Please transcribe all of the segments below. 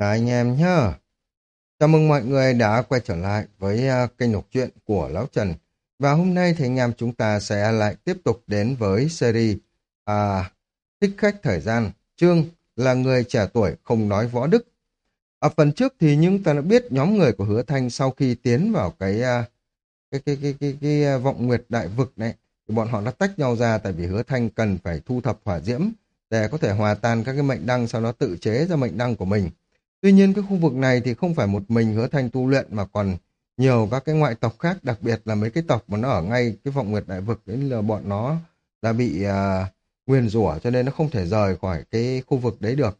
Cả anh em nhá. Chào mừng mọi người đã quay trở lại với à, kênh đọc truyện của Lão Trần. Và hôm nay thì anh em chúng ta sẽ lại tiếp tục đến với series à, Thích khách thời gian. Chương là người trẻ tuổi không nói võ đức. Ở phần trước thì chúng ta đã biết nhóm người của Hứa Thanh sau khi tiến vào cái à, cái, cái, cái, cái, cái, cái vọng nguyệt đại vực này thì bọn họ đã tách nhau ra tại vì Hứa Thanh cần phải thu thập hỏa diễm để có thể hòa tan các cái mệnh đăng sau đó tự chế ra mệnh đăng của mình. Tuy nhiên cái khu vực này thì không phải một mình hứa thanh tu luyện mà còn nhiều các cái ngoại tộc khác, đặc biệt là mấy cái tộc mà nó ở ngay cái vọng nguyệt đại vực đấy là bọn nó đã bị uh, nguyền rủa cho nên nó không thể rời khỏi cái khu vực đấy được.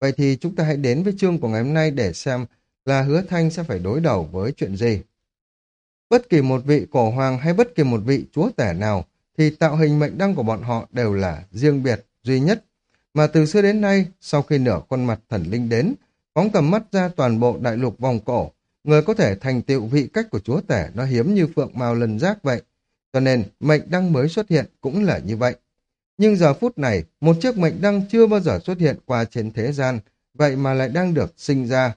Vậy thì chúng ta hãy đến với chương của ngày hôm nay để xem là hứa thanh sẽ phải đối đầu với chuyện gì. Bất kỳ một vị cổ hoàng hay bất kỳ một vị chúa tể nào thì tạo hình mệnh đăng của bọn họ đều là riêng biệt, duy nhất. Mà từ xưa đến nay, sau khi nửa khuôn mặt thần linh đến, phóng tầm mắt ra toàn bộ đại lục vòng cổ, người có thể thành tựu vị cách của chúa tể nó hiếm như phượng mao lần giác vậy. Cho nên, mệnh đăng mới xuất hiện cũng là như vậy. Nhưng giờ phút này, một chiếc mệnh đăng chưa bao giờ xuất hiện qua trên thế gian, vậy mà lại đang được sinh ra.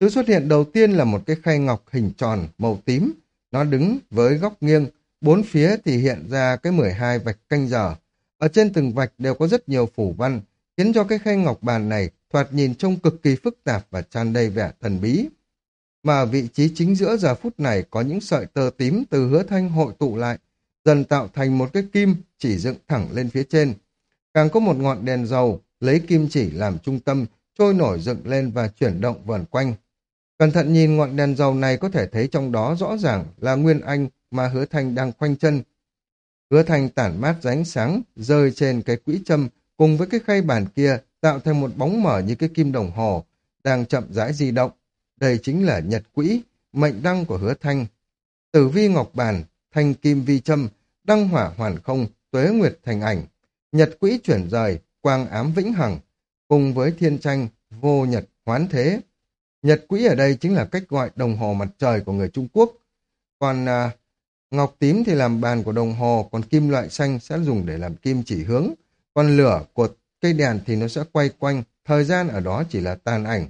Thứ xuất hiện đầu tiên là một cái khay ngọc hình tròn, màu tím. Nó đứng với góc nghiêng, bốn phía thì hiện ra cái 12 vạch canh giờ. Ở trên từng vạch đều có rất nhiều phủ văn, khiến cho cái khay ngọc bàn này thoạt nhìn trông cực kỳ phức tạp và tràn đầy vẻ thần bí. Mà ở vị trí chính giữa giờ phút này có những sợi tơ tím từ hứa thanh hội tụ lại, dần tạo thành một cái kim chỉ dựng thẳng lên phía trên. Càng có một ngọn đèn dầu lấy kim chỉ làm trung tâm, trôi nổi dựng lên và chuyển động vần quanh. Cẩn thận nhìn ngọn đèn dầu này có thể thấy trong đó rõ ràng là Nguyên Anh mà hứa thanh đang khoanh chân. Hứa thanh tản mát ránh sáng, rơi trên cái quỹ châm cùng với cái khay bàn kia tạo thành một bóng mở như cái kim đồng hồ, đang chậm rãi di động. Đây chính là nhật quỹ, mệnh đăng của hứa thanh. Tử vi ngọc bàn, thanh kim vi châm, đăng hỏa hoàn không, tuế nguyệt thành ảnh. Nhật quỹ chuyển rời, quang ám vĩnh hằng, cùng với thiên tranh, vô nhật hoán thế. Nhật quỹ ở đây chính là cách gọi đồng hồ mặt trời của người Trung Quốc. Còn à, ngọc tím thì làm bàn của đồng hồ, còn kim loại xanh sẽ dùng để làm kim chỉ hướng. Còn lửa của cây đèn thì nó sẽ quay quanh, thời gian ở đó chỉ là tàn ảnh.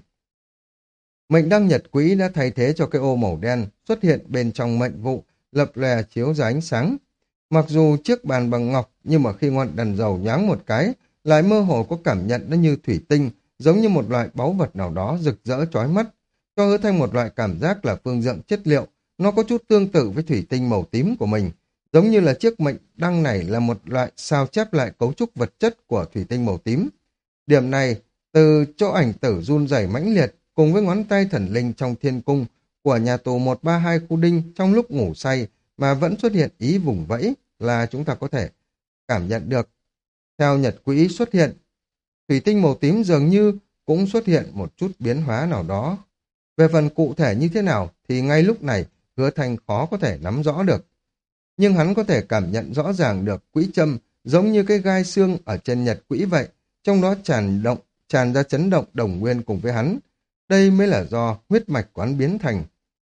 Mệnh đăng nhật quỹ đã thay thế cho cái ô màu đen xuất hiện bên trong mệnh vụ, lập lè chiếu ra ánh sáng. Mặc dù chiếc bàn bằng ngọc, nhưng mà khi ngọn đèn dầu nháng một cái, lại mơ hồ có cảm nhận nó như thủy tinh, giống như một loại báu vật nào đó rực rỡ chói mắt, cho hứa thanh một loại cảm giác là phương diện chất liệu, nó có chút tương tự với thủy tinh màu tím của mình, Giống như là chiếc mệnh đăng này là một loại sao chép lại cấu trúc vật chất của thủy tinh màu tím. Điểm này, từ chỗ ảnh tử run rẩy mãnh liệt cùng với ngón tay thần linh trong thiên cung của nhà tù 132 khu đinh trong lúc ngủ say mà vẫn xuất hiện ý vùng vẫy là chúng ta có thể cảm nhận được. Theo nhật quỹ xuất hiện, thủy tinh màu tím dường như cũng xuất hiện một chút biến hóa nào đó. Về phần cụ thể như thế nào thì ngay lúc này hứa thành khó có thể nắm rõ được nhưng hắn có thể cảm nhận rõ ràng được quỹ châm giống như cái gai xương ở trên nhật quỹ vậy, trong đó tràn động, tràn ra chấn động đồng nguyên cùng với hắn. Đây mới là do huyết mạch quán biến thành.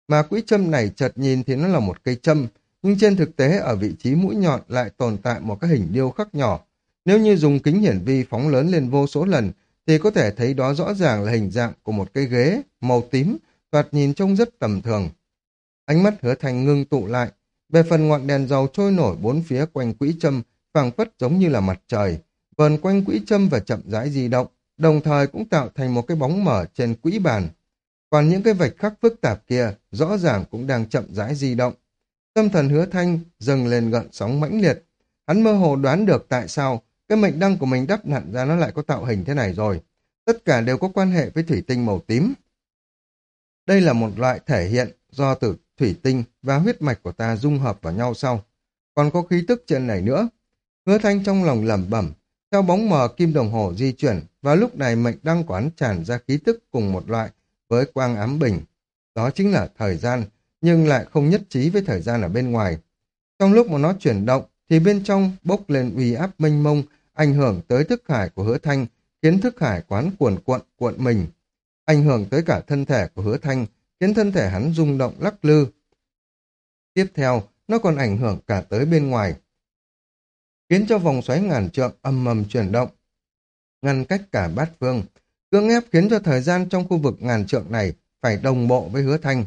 Mà quỹ châm này chợt nhìn thì nó là một cây châm, nhưng trên thực tế ở vị trí mũi nhọn lại tồn tại một cái hình điêu khắc nhỏ. Nếu như dùng kính hiển vi phóng lớn lên vô số lần, thì có thể thấy đó rõ ràng là hình dạng của một cây ghế màu tím, thoạt nhìn trông rất tầm thường. Ánh mắt hứa thành ngưng tụ lại, về phần ngọn đèn dầu trôi nổi bốn phía quanh quỹ châm, phảng phất giống như là mặt trời, vờn quanh quỹ châm và chậm rãi di động, đồng thời cũng tạo thành một cái bóng mở trên quỹ bàn. Còn những cái vạch khắc phức tạp kia rõ ràng cũng đang chậm rãi di động. Tâm thần hứa thanh dâng lên gợn sóng mãnh liệt. Hắn mơ hồ đoán được tại sao cái mệnh đăng của mình đắp nặn ra nó lại có tạo hình thế này rồi. Tất cả đều có quan hệ với thủy tinh màu tím. Đây là một loại thể hiện do từ thủy tinh và huyết mạch của ta dung hợp vào nhau sau. Còn có khí tức trên này nữa. Hứa thanh trong lòng lẩm bẩm, theo bóng mờ kim đồng hồ di chuyển, và lúc này mệnh đăng quán tràn ra khí tức cùng một loại với quang ám bình. Đó chính là thời gian, nhưng lại không nhất trí với thời gian ở bên ngoài. Trong lúc mà nó chuyển động, thì bên trong bốc lên uy áp mênh mông, ảnh hưởng tới thức hải của hứa thanh, khiến thức hải quán cuồn cuộn cuộn mình. Ảnh hưởng tới cả thân thể của hứa thanh, khiến thân thể hắn rung động lắc lư. Tiếp theo, nó còn ảnh hưởng cả tới bên ngoài, khiến cho vòng xoáy ngàn trượng âm mầm chuyển động, ngăn cách cả bát phương. cưỡng ép khiến cho thời gian trong khu vực ngàn trượng này phải đồng bộ với hứa thanh.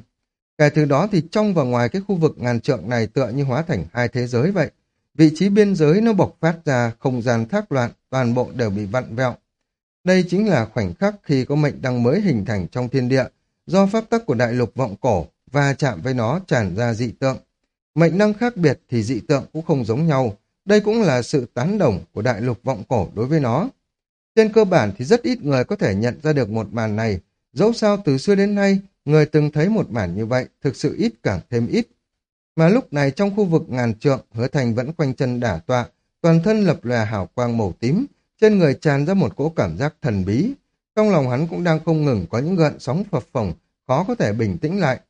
Kể từ đó thì trong và ngoài cái khu vực ngàn trượng này tựa như hóa thành hai thế giới vậy. Vị trí biên giới nó bộc phát ra không gian thác loạn, toàn bộ đều bị vặn vẹo. Đây chính là khoảnh khắc khi có mệnh đăng mới hình thành trong thiên địa, do pháp tắc của đại lục vọng cổ và chạm với nó tràn ra dị tượng. Mệnh năng khác biệt thì dị tượng cũng không giống nhau, đây cũng là sự tán đồng của đại lục vọng cổ đối với nó. Trên cơ bản thì rất ít người có thể nhận ra được một màn này, dẫu sao từ xưa đến nay, người từng thấy một màn như vậy thực sự ít càng thêm ít. Mà lúc này trong khu vực ngàn trượng, hứa thành vẫn quanh chân đả tọa, toàn thân lập lòe hào quang màu tím, trên người tràn ra một cỗ cảm giác thần bí. Trong lòng hắn cũng đang không ngừng có những gợn sóng phập phồng, khó có thể bình tĩnh lại.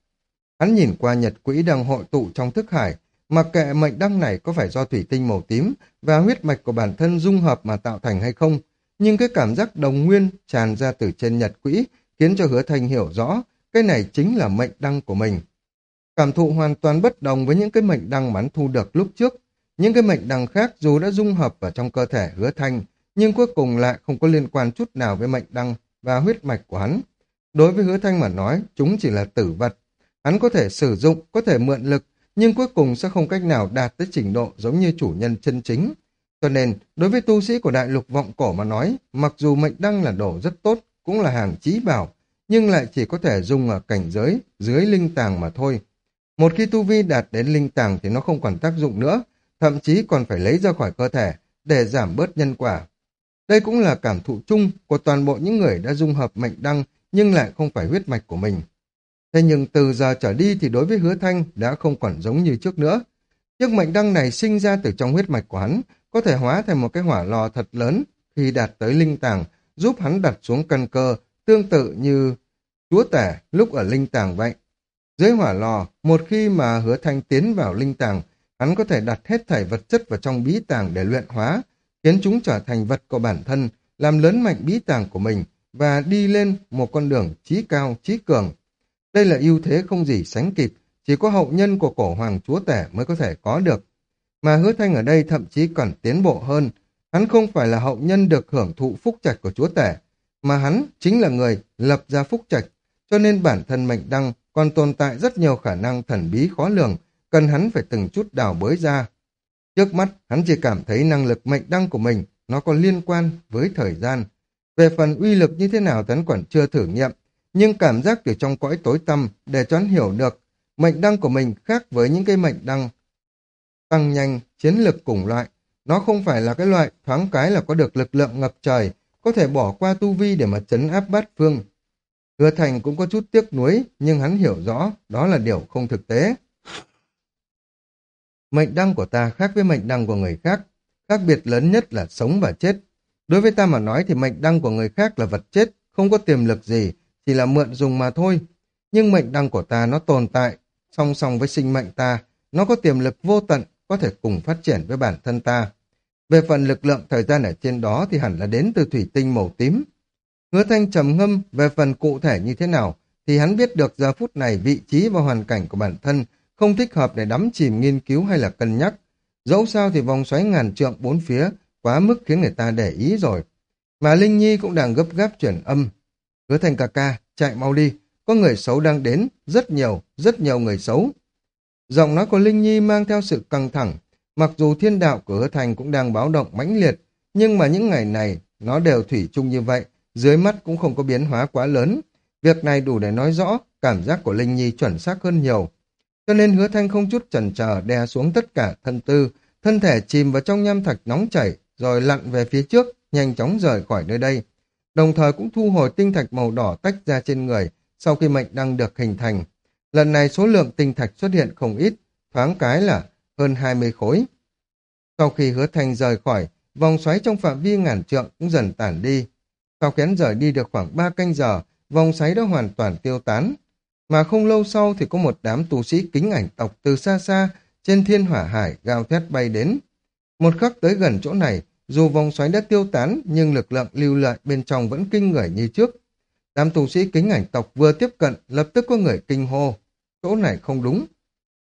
Hắn nhìn qua nhật quỹ đang hội tụ trong thức hải, mặc kệ mệnh đăng này có phải do thủy tinh màu tím và huyết mạch của bản thân dung hợp mà tạo thành hay không, nhưng cái cảm giác đồng nguyên tràn ra từ trên nhật quỹ khiến cho hứa thanh hiểu rõ cái này chính là mệnh đăng của mình. Cảm thụ hoàn toàn bất đồng với những cái mệnh đăng mắn hắn thu được lúc trước. Những cái mệnh đăng khác dù đã dung hợp vào trong cơ thể hứa thanh, nhưng cuối cùng lại không có liên quan chút nào với mệnh đăng và huyết mạch của hắn. Đối với hứa thanh mà nói, chúng chỉ là tử vật. Hắn có thể sử dụng, có thể mượn lực, nhưng cuối cùng sẽ không cách nào đạt tới trình độ giống như chủ nhân chân chính. Cho nên, đối với tu sĩ của đại lục vọng cổ mà nói, mặc dù mệnh đăng là đồ rất tốt, cũng là hàng chí bảo, nhưng lại chỉ có thể dùng ở cảnh giới dưới linh tàng mà thôi. Một khi tu vi đạt đến linh tàng thì nó không còn tác dụng nữa, thậm chí còn phải lấy ra khỏi cơ thể để giảm bớt nhân quả. Đây cũng là cảm thụ chung của toàn bộ những người đã dung hợp mệnh đăng nhưng lại không phải huyết mạch của mình. Thế nhưng từ giờ trở đi thì đối với hứa thanh đã không còn giống như trước nữa. Chiếc mệnh đăng này sinh ra từ trong huyết mạch của hắn, có thể hóa thành một cái hỏa lò thật lớn khi đạt tới linh tàng, giúp hắn đặt xuống căn cơ, tương tự như chúa tể lúc ở linh tàng vậy. Dưới hỏa lò, một khi mà hứa thanh tiến vào linh tàng, hắn có thể đặt hết thảy vật chất vào trong bí tàng để luyện hóa, khiến chúng trở thành vật của bản thân, làm lớn mạnh bí tàng của mình và đi lên một con đường trí cao, trí cường. Đây là ưu thế không gì sánh kịp, chỉ có hậu nhân của cổ hoàng chúa tể mới có thể có được. Mà hứa thanh ở đây thậm chí còn tiến bộ hơn, hắn không phải là hậu nhân được hưởng thụ phúc trạch của chúa tể, mà hắn chính là người lập ra phúc trạch, cho nên bản thân mệnh đăng còn tồn tại rất nhiều khả năng thần bí khó lường, cần hắn phải từng chút đào bới ra. Trước mắt, hắn chỉ cảm thấy năng lực mệnh đăng của mình nó còn liên quan với thời gian. Về phần uy lực như thế nào hắn còn chưa thử nghiệm, nhưng cảm giác từ trong cõi tối tâm để cho hắn hiểu được mệnh đăng của mình khác với những cái mệnh đăng tăng nhanh, chiến lực cùng loại. Nó không phải là cái loại thoáng cái là có được lực lượng ngập trời, có thể bỏ qua tu vi để mà chấn áp bát phương. Hứa Thành cũng có chút tiếc nuối, nhưng hắn hiểu rõ đó là điều không thực tế. Mệnh đăng của ta khác với mệnh đăng của người khác. Khác biệt lớn nhất là sống và chết. Đối với ta mà nói thì mệnh đăng của người khác là vật chết, không có tiềm lực gì, chỉ là mượn dùng mà thôi. Nhưng mệnh đăng của ta nó tồn tại, song song với sinh mệnh ta, nó có tiềm lực vô tận, có thể cùng phát triển với bản thân ta. Về phần lực lượng thời gian ở trên đó thì hẳn là đến từ thủy tinh màu tím. Hứa thanh trầm ngâm về phần cụ thể như thế nào thì hắn biết được giờ phút này vị trí và hoàn cảnh của bản thân không thích hợp để đắm chìm nghiên cứu hay là cân nhắc. Dẫu sao thì vòng xoáy ngàn trượng bốn phía quá mức khiến người ta để ý rồi. Mà Linh Nhi cũng đang gấp gáp chuyển âm. Hứa thành ca ca, chạy mau đi, có người xấu đang đến, rất nhiều, rất nhiều người xấu. Giọng nói của Linh Nhi mang theo sự căng thẳng, mặc dù thiên đạo của hứa thành cũng đang báo động mãnh liệt, nhưng mà những ngày này nó đều thủy chung như vậy, dưới mắt cũng không có biến hóa quá lớn. Việc này đủ để nói rõ cảm giác của Linh Nhi chuẩn xác hơn nhiều. Cho nên hứa thanh không chút chần chờ đè xuống tất cả thân tư, thân thể chìm vào trong nham thạch nóng chảy, rồi lặn về phía trước, nhanh chóng rời khỏi nơi đây. Đồng thời cũng thu hồi tinh thạch màu đỏ tách ra trên người, sau khi mệnh đang được hình thành. Lần này số lượng tinh thạch xuất hiện không ít, thoáng cái là hơn 20 khối. Sau khi hứa thanh rời khỏi, vòng xoáy trong phạm vi ngàn trượng cũng dần tản đi. Sau khi rời đi được khoảng 3 canh giờ, vòng xoáy đã hoàn toàn tiêu tán. Mà không lâu sau thì có một đám tu sĩ kính ảnh tộc từ xa xa trên thiên hỏa hải gào thét bay đến. Một khắc tới gần chỗ này, dù vòng xoáy đã tiêu tán nhưng lực lượng lưu lại bên trong vẫn kinh người như trước. Đám tu sĩ kính ảnh tộc vừa tiếp cận lập tức có người kinh hô. Chỗ này không đúng.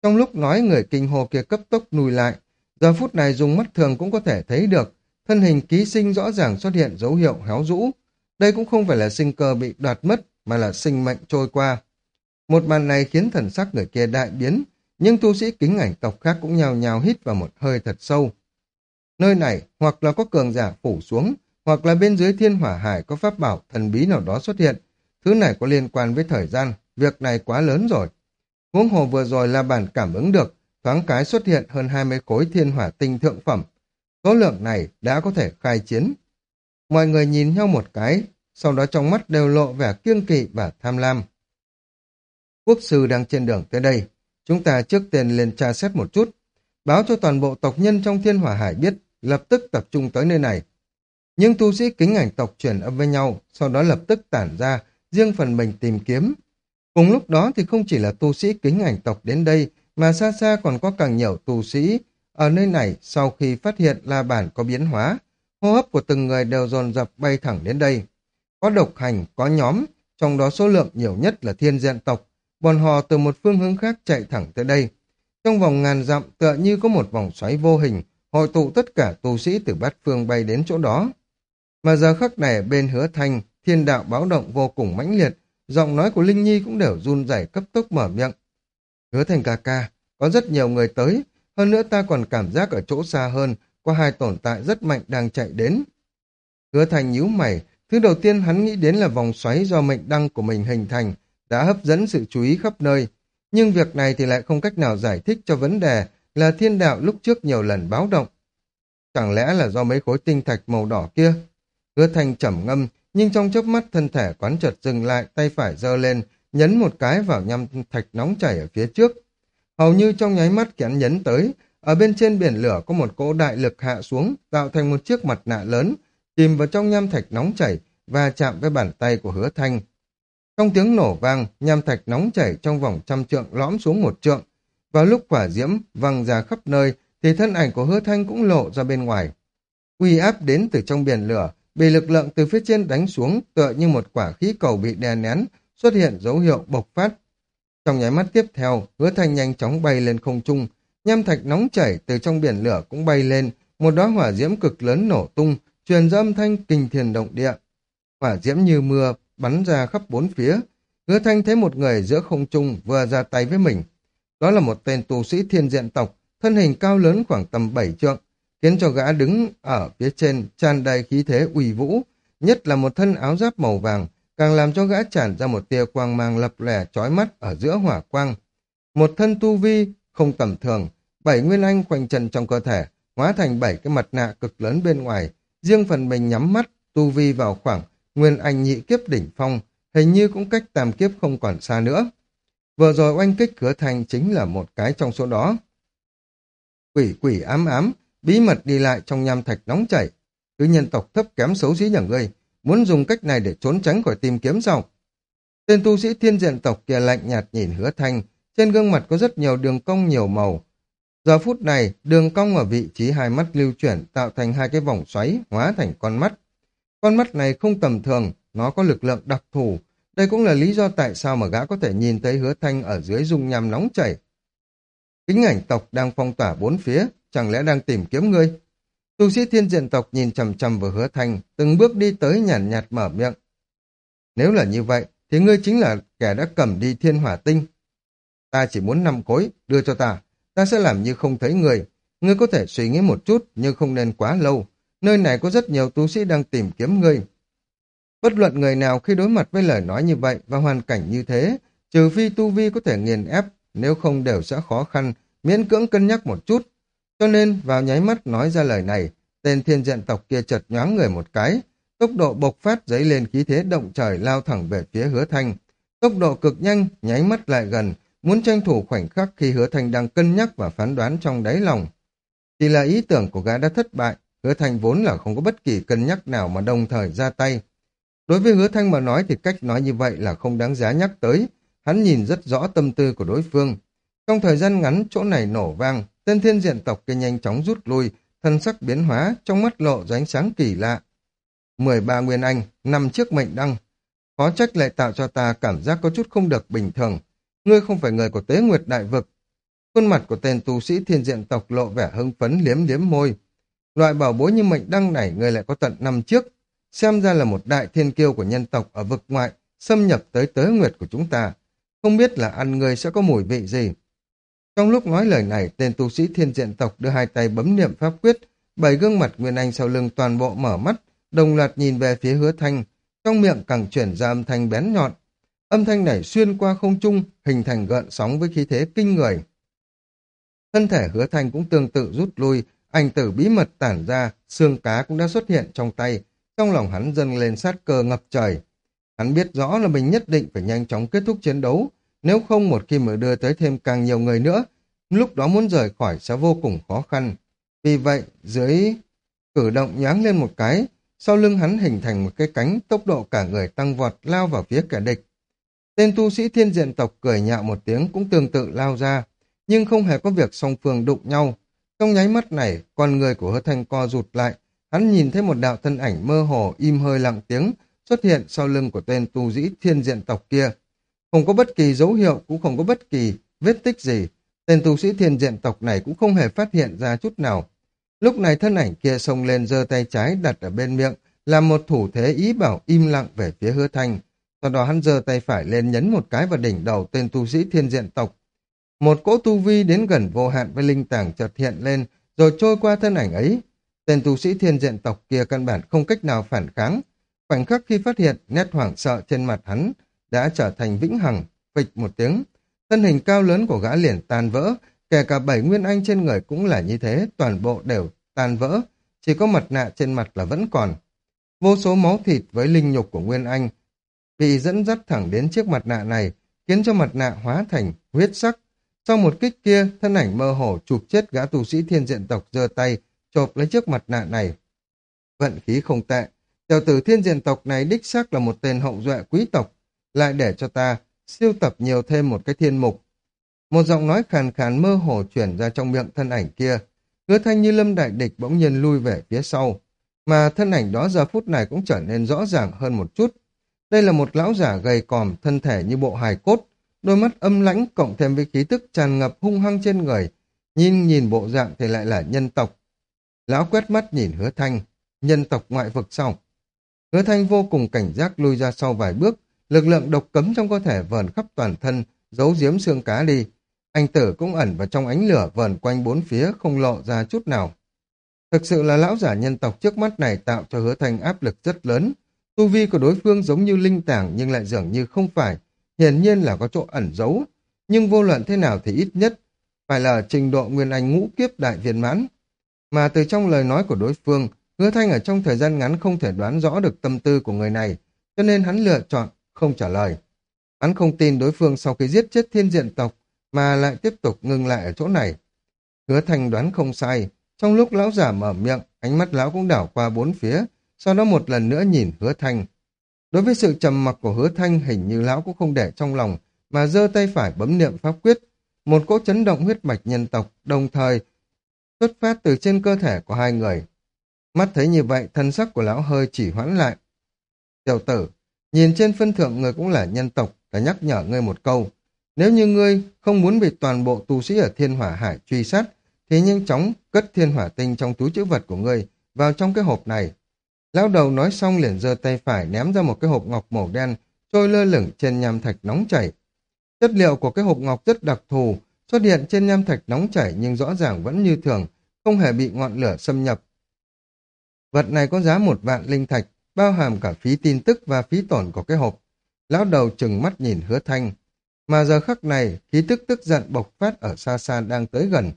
Trong lúc nói người kinh hô kia cấp tốc lùi lại, giờ phút này dùng mắt thường cũng có thể thấy được thân hình ký sinh rõ ràng xuất hiện dấu hiệu héo rũ. Đây cũng không phải là sinh cơ bị đoạt mất, mà là sinh mệnh trôi qua. Một màn này khiến thần sắc người kia đại biến, nhưng tu sĩ kính ảnh tộc khác cũng nhào nhào hít vào một hơi thật sâu. Nơi này hoặc là có cường giả phủ xuống, hoặc là bên dưới thiên hỏa hải có pháp bảo thần bí nào đó xuất hiện. Thứ này có liên quan với thời gian, việc này quá lớn rồi. Huống hồ vừa rồi là bản cảm ứng được, thoáng cái xuất hiện hơn 20 khối thiên hỏa tinh thượng phẩm. Số lượng này đã có thể khai chiến. Mọi người nhìn nhau một cái, sau đó trong mắt đều lộ vẻ kiêng kỵ và tham lam. Quốc sư đang trên đường tới đây, chúng ta trước tiên lên tra xét một chút, báo cho toàn bộ tộc nhân trong thiên hỏa hải biết, lập tức tập trung tới nơi này. Nhưng tu sĩ kính ảnh tộc chuyển âm với nhau, sau đó lập tức tản ra, riêng phần mình tìm kiếm. Cùng lúc đó thì không chỉ là tu sĩ kính ảnh tộc đến đây, mà xa xa còn có càng nhiều tu sĩ. Ở nơi này, sau khi phát hiện La Bản có biến hóa, hô hấp của từng người đều dồn dập bay thẳng đến đây. Có độc hành, có nhóm, trong đó số lượng nhiều nhất là thiên diện tộc. Bọn họ từ một phương hướng khác chạy thẳng tới đây. Trong vòng ngàn dặm tựa như có một vòng xoáy vô hình, hội tụ tất cả tu sĩ từ bát phương bay đến chỗ đó. Mà giờ khắc này bên hứa thanh, thiên đạo báo động vô cùng mãnh liệt, giọng nói của Linh Nhi cũng đều run rẩy cấp tốc mở miệng. Hứa thanh ca ca, có rất nhiều người tới, hơn nữa ta còn cảm giác ở chỗ xa hơn, có hai tồn tại rất mạnh đang chạy đến. Hứa thanh nhíu mày, thứ đầu tiên hắn nghĩ đến là vòng xoáy do mệnh đăng của mình hình thành, đã hấp dẫn sự chú ý khắp nơi. Nhưng việc này thì lại không cách nào giải thích cho vấn đề là thiên đạo lúc trước nhiều lần báo động. Chẳng lẽ là do mấy khối tinh thạch màu đỏ kia? Hứa thanh trầm ngâm, nhưng trong chớp mắt thân thể quán chợt dừng lại, tay phải giơ lên, nhấn một cái vào nhằm thạch nóng chảy ở phía trước. Hầu như trong nháy mắt khi nhấn tới, ở bên trên biển lửa có một cỗ đại lực hạ xuống, tạo thành một chiếc mặt nạ lớn, chìm vào trong nham thạch nóng chảy và chạm với bàn tay của hứa thanh. Trong tiếng nổ vang, nham thạch nóng chảy trong vòng trăm trượng lõm xuống một trượng. Vào lúc quả diễm văng ra khắp nơi, thì thân ảnh của hứa thanh cũng lộ ra bên ngoài. Uy áp đến từ trong biển lửa, bị lực lượng từ phía trên đánh xuống tựa như một quả khí cầu bị đè nén, xuất hiện dấu hiệu bộc phát. Trong nháy mắt tiếp theo, hứa thanh nhanh chóng bay lên không trung, nham thạch nóng chảy từ trong biển lửa cũng bay lên, một đóa hỏa diễm cực lớn nổ tung, truyền ra âm thanh kinh thiền động địa. Hỏa diễm như mưa bắn ra khắp bốn phía. Hứa thanh thấy một người giữa không trung vừa ra tay với mình. Đó là một tên tu sĩ thiên diện tộc, thân hình cao lớn khoảng tầm bảy trượng, khiến cho gã đứng ở phía trên tràn đầy khí thế uy vũ, nhất là một thân áo giáp màu vàng, càng làm cho gã tràn ra một tia quang mang lập lẻ chói mắt ở giữa hỏa quang. Một thân tu vi không tầm thường, bảy nguyên anh quanh chân trong cơ thể, hóa thành bảy cái mặt nạ cực lớn bên ngoài, riêng phần mình nhắm mắt, tu vi vào khoảng nguyên anh nhị kiếp đỉnh phong, hình như cũng cách tam kiếp không còn xa nữa. Vừa rồi oanh kích cửa thành chính là một cái trong số đó. Quỷ quỷ ám ám, bí mật đi lại trong nham thạch nóng chảy. Cứ nhân tộc thấp kém xấu xí nhà ngươi, muốn dùng cách này để trốn tránh khỏi tìm kiếm sao? Tên tu sĩ thiên diện tộc kia lạnh nhạt nhìn hứa thanh, trên gương mặt có rất nhiều đường cong nhiều màu. Giờ phút này, đường cong ở vị trí hai mắt lưu chuyển tạo thành hai cái vòng xoáy, hóa thành con mắt. Con mắt này không tầm thường, nó có lực lượng đặc thù. Đây cũng là lý do tại sao mà gã có thể nhìn thấy hứa thanh ở dưới dung nham nóng chảy. Kính ảnh tộc đang phong tỏa bốn phía, chẳng lẽ đang tìm kiếm ngươi? Tu sĩ thiên diện tộc nhìn chầm chầm vào hứa thanh, từng bước đi tới nhàn nhạt, nhạt mở miệng. Nếu là như vậy, thì ngươi chính là kẻ đã cầm đi thiên hỏa tinh. Ta chỉ muốn năm cối đưa cho ta, ta sẽ làm như không thấy người. Ngươi có thể suy nghĩ một chút, nhưng không nên quá lâu. Nơi này có rất nhiều tu sĩ đang tìm kiếm ngươi. Bất luận người nào khi đối mặt với lời nói như vậy và hoàn cảnh như thế, trừ phi tu vi có thể nghiền ép, nếu không đều sẽ khó khăn, miễn cưỡng cân nhắc một chút. Cho nên, vào nháy mắt nói ra lời này, tên thiên diện tộc kia chợt nhoáng người một cái, tốc độ bộc phát dấy lên khí thế động trời lao thẳng về phía hứa thanh. Tốc độ cực nhanh, nháy mắt lại gần, muốn tranh thủ khoảnh khắc khi hứa thanh đang cân nhắc và phán đoán trong đáy lòng. Chỉ là ý tưởng của gã đã thất bại, hứa thanh vốn là không có bất kỳ cân nhắc nào mà đồng thời ra tay. Đối với hứa thanh mà nói thì cách nói như vậy là không đáng giá nhắc tới, hắn nhìn rất rõ tâm tư của đối phương. Trong thời gian ngắn chỗ này nổ vang, tên thiên diện tộc kia nhanh chóng rút lui, thân sắc biến hóa, trong mắt lộ ra ánh sáng kỳ lạ. 13 Nguyên Anh, nằm trước mệnh đăng. Khó trách lại tạo cho ta cảm giác có chút không được bình thường. Ngươi không phải người của tế nguyệt đại vực. Khuôn mặt của tên tu sĩ thiên diện tộc lộ vẻ hưng phấn liếm liếm môi. Loại bảo bối như mệnh đăng này người lại có tận năm trước. xem ra là một đại thiên kiêu của nhân tộc ở vực ngoại, xâm nhập tới tới nguyệt của chúng ta. Không biết là ăn người sẽ có mùi vị gì. Trong lúc nói lời này, tên tu sĩ thiên diện tộc đưa hai tay bấm niệm pháp quyết, bảy gương mặt Nguyên Anh sau lưng toàn bộ mở mắt, đồng loạt nhìn về phía hứa thanh, trong miệng càng chuyển ra âm thanh bén nhọn. Âm thanh này xuyên qua không trung, hình thành gợn sóng với khí thế kinh người. Thân thể hứa thanh cũng tương tự rút lui, ảnh tử bí mật tản ra, xương cá cũng đã xuất hiện trong tay, trong lòng hắn dâng lên sát cơ ngập trời. Hắn biết rõ là mình nhất định phải nhanh chóng kết thúc chiến đấu, nếu không một khi mở đưa tới thêm càng nhiều người nữa, lúc đó muốn rời khỏi sẽ vô cùng khó khăn. Vì vậy, dưới cử động nháng lên một cái, sau lưng hắn hình thành một cái cánh tốc độ cả người tăng vọt lao vào phía kẻ địch. Tên tu sĩ thiên diện tộc cười nhạo một tiếng cũng tương tự lao ra, nhưng không hề có việc song phương đụng nhau. Trong nháy mắt này, con người của hứa thanh co rụt lại, hắn nhìn thấy một đạo thân ảnh mơ hồ im hơi lặng tiếng xuất hiện sau lưng của tên tu sĩ thiên diện tộc kia. Không có bất kỳ dấu hiệu, cũng không có bất kỳ vết tích gì. Tên tu sĩ thiên diện tộc này cũng không hề phát hiện ra chút nào. Lúc này thân ảnh kia xông lên giơ tay trái đặt ở bên miệng, làm một thủ thế ý bảo im lặng về phía hứa thanh. Sau đó hắn giơ tay phải lên nhấn một cái vào đỉnh đầu tên tu sĩ thiên diện tộc. Một cỗ tu vi đến gần vô hạn với linh tảng chợt hiện lên, rồi trôi qua thân ảnh ấy. Tên tu sĩ thiên diện tộc kia căn bản không cách nào phản kháng. Khoảnh khắc khi phát hiện nét hoảng sợ trên mặt hắn đã trở thành vĩnh hằng, phịch một tiếng. Thân hình cao lớn của gã liền tan vỡ, kể cả bảy nguyên anh trên người cũng là như thế, toàn bộ đều tan vỡ, chỉ có mặt nạ trên mặt là vẫn còn. Vô số máu thịt với linh nhục của nguyên anh bị dẫn dắt thẳng đến chiếc mặt nạ này, khiến cho mặt nạ hóa thành huyết sắc. Sau một kích kia, thân ảnh mơ hồ chụp chết gã tu sĩ thiên diện tộc giơ tay, chộp lấy chiếc mặt nạ này. Vận khí không tệ, tiểu tử thiên diện tộc này đích xác là một tên hậu duệ quý tộc, lại để cho ta siêu tập nhiều thêm một cái thiên mục. Một giọng nói khàn khàn mơ hồ chuyển ra trong miệng thân ảnh kia. Hứa thanh như lâm đại địch bỗng nhiên lui về phía sau. Mà thân ảnh đó giờ phút này cũng trở nên rõ ràng hơn một chút. Đây là một lão giả gầy còm, thân thể như bộ hài cốt, đôi mắt âm lãnh cộng thêm với khí tức tràn ngập hung hăng trên người. Nhìn nhìn bộ dạng thì lại là nhân tộc. Lão quét mắt nhìn hứa thanh, nhân tộc ngoại vực sau. Hứa thanh vô cùng cảnh giác lui ra sau vài bước, lực lượng độc cấm trong cơ thể vờn khắp toàn thân, giấu giếm xương cá đi. Anh tử cũng ẩn vào trong ánh lửa vờn quanh bốn phía không lộ ra chút nào. Thực sự là lão giả nhân tộc trước mắt này tạo cho hứa thanh áp lực rất lớn. Tu vi của đối phương giống như linh tảng nhưng lại dường như không phải. Hiển nhiên là có chỗ ẩn giấu. Nhưng vô luận thế nào thì ít nhất phải là trình độ nguyên anh ngũ kiếp đại viên mãn. Mà từ trong lời nói của đối phương, hứa thanh ở trong thời gian ngắn không thể đoán rõ được tâm tư của người này, cho nên hắn lựa chọn không trả lời. Hắn không tin đối phương sau khi giết chết thiên diện tộc mà lại tiếp tục ngừng lại ở chỗ này. Hứa Thanh đoán không sai, trong lúc lão giả mở miệng, ánh mắt lão cũng đảo qua bốn phía, sau đó một lần nữa nhìn Hứa Thanh. Đối với sự trầm mặc của Hứa Thanh hình như lão cũng không để trong lòng, mà giơ tay phải bấm niệm pháp quyết, một cỗ chấn động huyết mạch nhân tộc đồng thời xuất phát từ trên cơ thể của hai người. Mắt thấy như vậy, thân sắc của lão hơi chỉ hoãn lại. Tiểu tử, Nhìn trên phân thượng người cũng là nhân tộc, ta nhắc nhở ngươi một câu. Nếu như ngươi không muốn bị toàn bộ tu sĩ ở thiên hỏa hải truy sát, thì nhanh chóng cất thiên hỏa tinh trong túi chữ vật của ngươi vào trong cái hộp này. Lão đầu nói xong liền giơ tay phải ném ra một cái hộp ngọc màu đen trôi lơ lửng trên nham thạch nóng chảy. Chất liệu của cái hộp ngọc rất đặc thù, xuất hiện trên nham thạch nóng chảy nhưng rõ ràng vẫn như thường, không hề bị ngọn lửa xâm nhập. Vật này có giá một vạn linh thạch, bao hàm cả phí tin tức và phí tổn của cái hộp. Lão đầu chừng mắt nhìn hứa thanh. Mà giờ khắc này, khí tức tức giận bộc phát ở xa xa đang tới gần.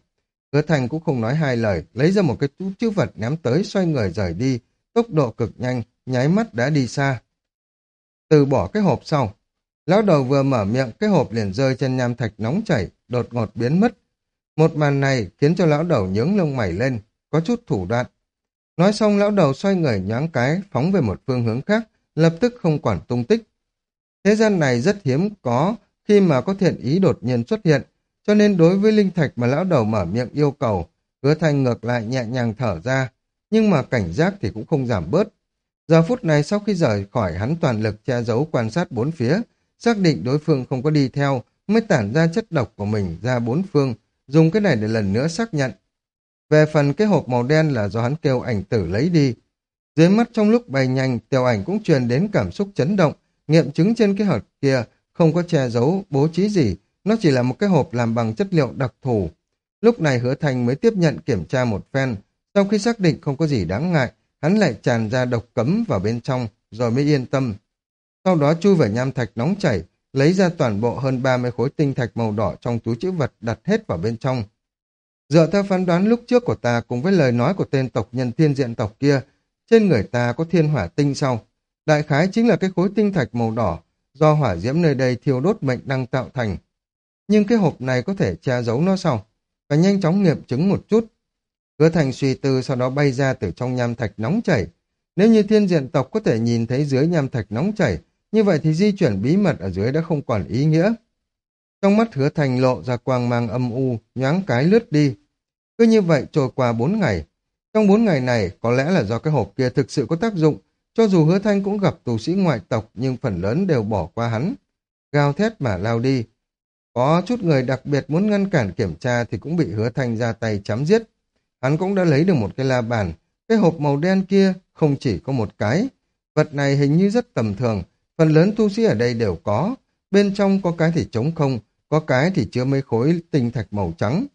Hứa thanh cũng không nói hai lời, lấy ra một cái túi chữ vật ném tới xoay người rời đi, tốc độ cực nhanh, nháy mắt đã đi xa. Từ bỏ cái hộp sau, lão đầu vừa mở miệng, cái hộp liền rơi trên nham thạch nóng chảy, đột ngột biến mất. Một màn này khiến cho lão đầu nhướng lông mày lên, có chút thủ đoạn, Nói xong lão đầu xoay người nhoáng cái, phóng về một phương hướng khác, lập tức không quản tung tích. Thế gian này rất hiếm có khi mà có thiện ý đột nhiên xuất hiện, cho nên đối với linh thạch mà lão đầu mở miệng yêu cầu, hứa thanh ngược lại nhẹ nhàng thở ra, nhưng mà cảnh giác thì cũng không giảm bớt. Giờ phút này sau khi rời khỏi hắn toàn lực che giấu quan sát bốn phía, xác định đối phương không có đi theo, mới tản ra chất độc của mình ra bốn phương, dùng cái này để lần nữa xác nhận về phần cái hộp màu đen là do hắn kêu ảnh tử lấy đi. Dưới mắt trong lúc bay nhanh, tiểu ảnh cũng truyền đến cảm xúc chấn động, nghiệm chứng trên cái hộp kia không có che giấu, bố trí gì, nó chỉ là một cái hộp làm bằng chất liệu đặc thù. Lúc này hứa thành mới tiếp nhận kiểm tra một phen, sau khi xác định không có gì đáng ngại, hắn lại tràn ra độc cấm vào bên trong, rồi mới yên tâm. Sau đó chui vào nham thạch nóng chảy, lấy ra toàn bộ hơn 30 khối tinh thạch màu đỏ trong túi chữ vật đặt hết vào bên trong. Dựa theo phán đoán lúc trước của ta cùng với lời nói của tên tộc nhân thiên diện tộc kia, trên người ta có thiên hỏa tinh sau. Đại khái chính là cái khối tinh thạch màu đỏ, do hỏa diễm nơi đây thiêu đốt mệnh đang tạo thành. Nhưng cái hộp này có thể che giấu nó sau, và nhanh chóng nghiệm chứng một chút. Hứa thành suy tư sau đó bay ra từ trong nham thạch nóng chảy. Nếu như thiên diện tộc có thể nhìn thấy dưới nham thạch nóng chảy, như vậy thì di chuyển bí mật ở dưới đã không còn ý nghĩa. Trong mắt hứa thành lộ ra quang mang âm u, nhoáng cái lướt đi. Cứ như vậy trôi qua bốn ngày. Trong bốn ngày này, có lẽ là do cái hộp kia thực sự có tác dụng, cho dù hứa thanh cũng gặp tù sĩ ngoại tộc nhưng phần lớn đều bỏ qua hắn. Gào thét mà lao đi. Có chút người đặc biệt muốn ngăn cản kiểm tra thì cũng bị hứa thanh ra tay chấm giết. Hắn cũng đã lấy được một cái la bàn. Cái hộp màu đen kia không chỉ có một cái. Vật này hình như rất tầm thường. Phần lớn tu sĩ ở đây đều có. Bên trong có cái thì trống không, có cái thì chứa mấy khối tinh thạch màu trắng.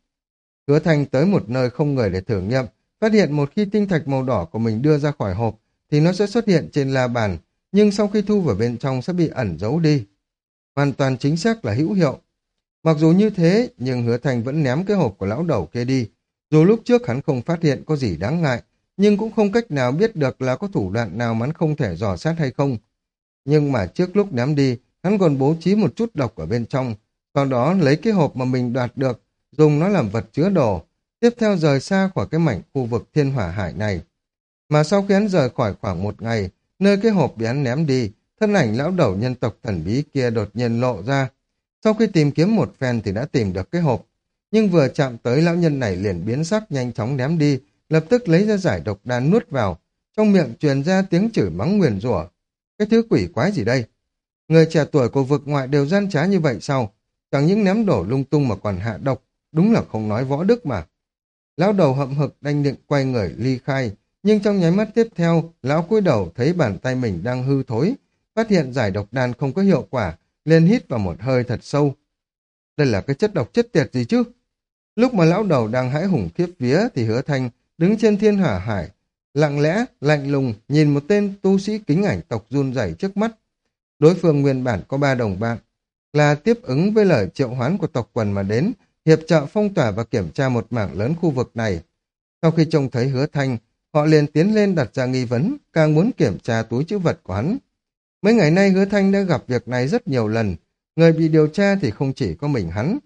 Hứa thanh tới một nơi không người để thử nghiệm, phát hiện một khi tinh thạch màu đỏ của mình đưa ra khỏi hộp, thì nó sẽ xuất hiện trên la bàn, nhưng sau khi thu vào bên trong sẽ bị ẩn giấu đi. Hoàn toàn chính xác là hữu hiệu. Mặc dù như thế, nhưng hứa thành vẫn ném cái hộp của lão đầu kia đi. Dù lúc trước hắn không phát hiện có gì đáng ngại, nhưng cũng không cách nào biết được là có thủ đoạn nào mà hắn không thể dò sát hay không. Nhưng mà trước lúc ném đi, hắn còn bố trí một chút độc ở bên trong, sau đó lấy cái hộp mà mình đoạt được, dùng nó làm vật chứa đồ, tiếp theo rời xa khỏi cái mảnh khu vực thiên hỏa hải này. Mà sau khi hắn rời khỏi khoảng một ngày, nơi cái hộp bị hắn ném đi, thân ảnh lão đầu nhân tộc thần bí kia đột nhiên lộ ra. Sau khi tìm kiếm một phen thì đã tìm được cái hộp, nhưng vừa chạm tới lão nhân này liền biến sắc nhanh chóng ném đi, lập tức lấy ra giải độc đan nuốt vào, trong miệng truyền ra tiếng chửi mắng nguyền rủa. Cái thứ quỷ quái gì đây? Người trẻ tuổi của vực ngoại đều gian trá như vậy sao? Chẳng những ném đổ lung tung mà còn hạ độc, đúng là không nói võ đức mà. Lão đầu hậm hực đanh định quay người ly khai, nhưng trong nháy mắt tiếp theo, lão cúi đầu thấy bàn tay mình đang hư thối, phát hiện giải độc đan không có hiệu quả, liền hít vào một hơi thật sâu. Đây là cái chất độc chất tiệt gì chứ? Lúc mà lão đầu đang hãi hùng khiếp vía thì hứa thanh đứng trên thiên hỏa hải, lặng lẽ, lạnh lùng nhìn một tên tu sĩ kính ảnh tộc run rẩy trước mắt. Đối phương nguyên bản có ba đồng bạn, là tiếp ứng với lời triệu hoán của tộc quần mà đến, hiệp trợ phong tỏa và kiểm tra một mảng lớn khu vực này. Sau khi trông thấy hứa thanh, họ liền tiến lên đặt ra nghi vấn, càng muốn kiểm tra túi chữ vật của hắn. Mấy ngày nay hứa thanh đã gặp việc này rất nhiều lần, người bị điều tra thì không chỉ có mình hắn.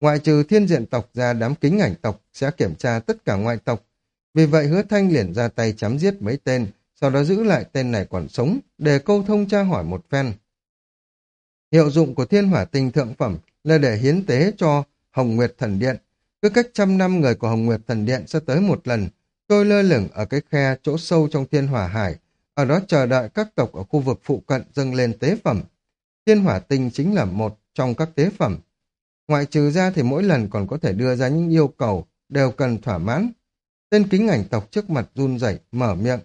Ngoại trừ thiên diện tộc ra đám kính ảnh tộc sẽ kiểm tra tất cả ngoại tộc. Vì vậy hứa thanh liền ra tay chấm giết mấy tên, sau đó giữ lại tên này còn sống, để câu thông tra hỏi một phen. Hiệu dụng của thiên hỏa tinh thượng phẩm là để hiến tế cho Hồng Nguyệt Thần Điện. Cứ cách trăm năm người của Hồng Nguyệt Thần Điện sẽ tới một lần, tôi lơ lửng ở cái khe chỗ sâu trong thiên hỏa hải, ở đó chờ đợi các tộc ở khu vực phụ cận dâng lên tế phẩm. Thiên hỏa tinh chính là một trong các tế phẩm. Ngoại trừ ra thì mỗi lần còn có thể đưa ra những yêu cầu đều cần thỏa mãn. Tên kính ảnh tộc trước mặt run rẩy mở miệng.